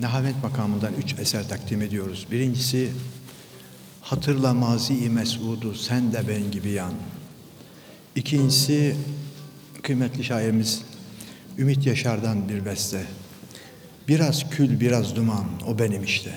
Nehavet makamından üç eser takdim ediyoruz. Birincisi Hatırla mazi-i mes'udu sen de ben gibi yan. İkincisi kıymetli şairimiz Ümit Yaşar'dan bir beste. Biraz kül biraz duman o benim işte.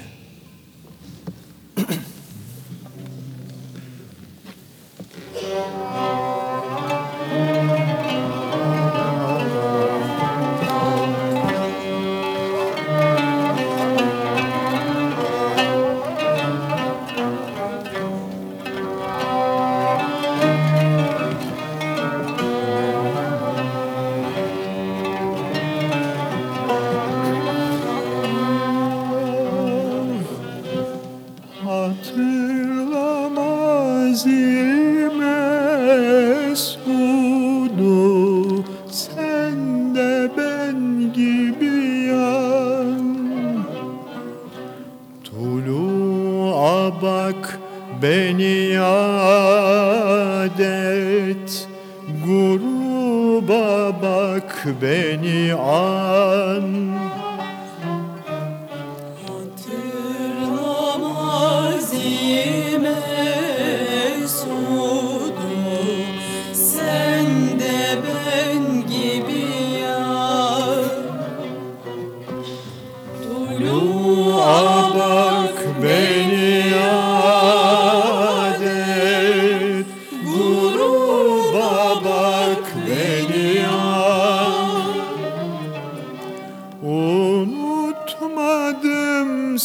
Bak beni yad et. Gruba bak beni an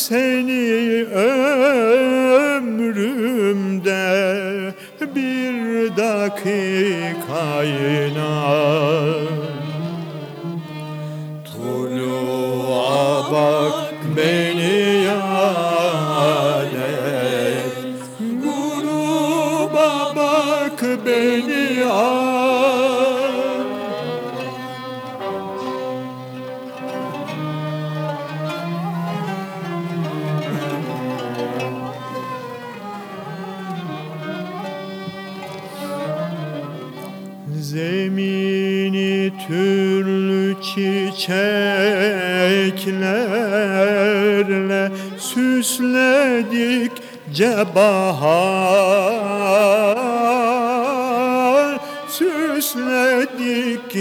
seni ömrümde bir dakika inan Tulu'a bak beni yad et Gruba bak beni an Zemini türlü çiçeklerle süsledik bahar Süsledik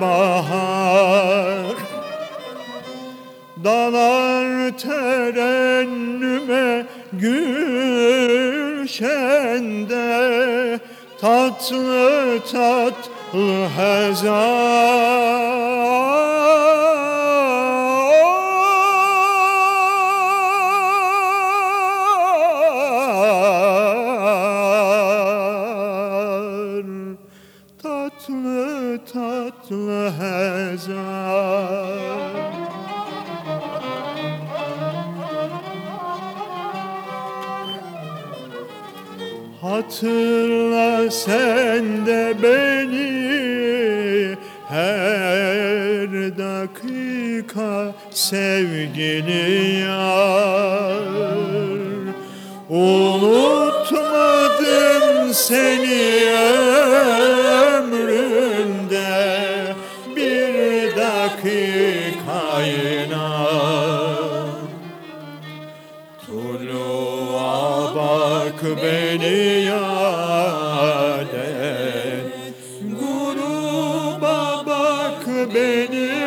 bahar Dalar terennüme gülşende Tatlı tatlı hezar Hatırla sen de beni her dakika sevgili yar. Unutmadım seni ömrümde bir dakika inan. Tulu'a bak beni bak